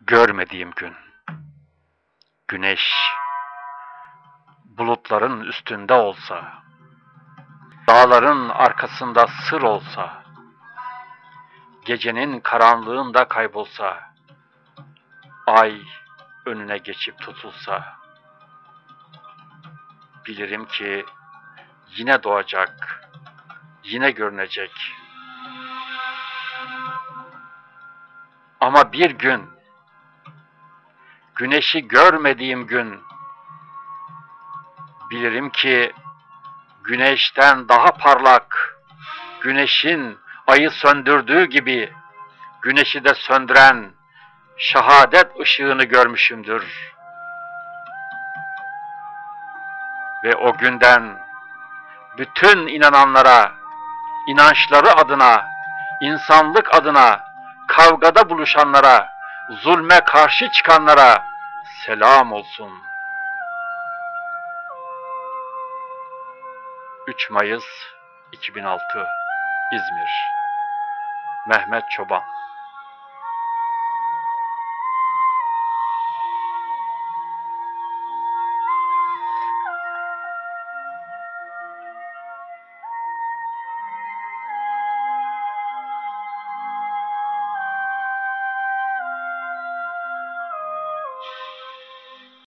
Görmediğim gün. Güneş bulutların üstünde olsa, dağların arkasında sır olsa, gecenin karanlığında kaybolsa, ay önüne geçip tutulsa, bilirim ki yine doğacak, yine görünecek. Ama bir gün, güneşi görmediğim gün, bilirim ki güneşten daha parlak, güneşin ayı söndürdüğü gibi güneşi de söndüren şehadet ışığını görmüşümdür. Ve o günden bütün inananlara, inançları adına, insanlık adına, kavgada buluşanlara, zulme karşı çıkanlara selam olsun. 3 Mayıs 2006 İzmir Mehmet Çoban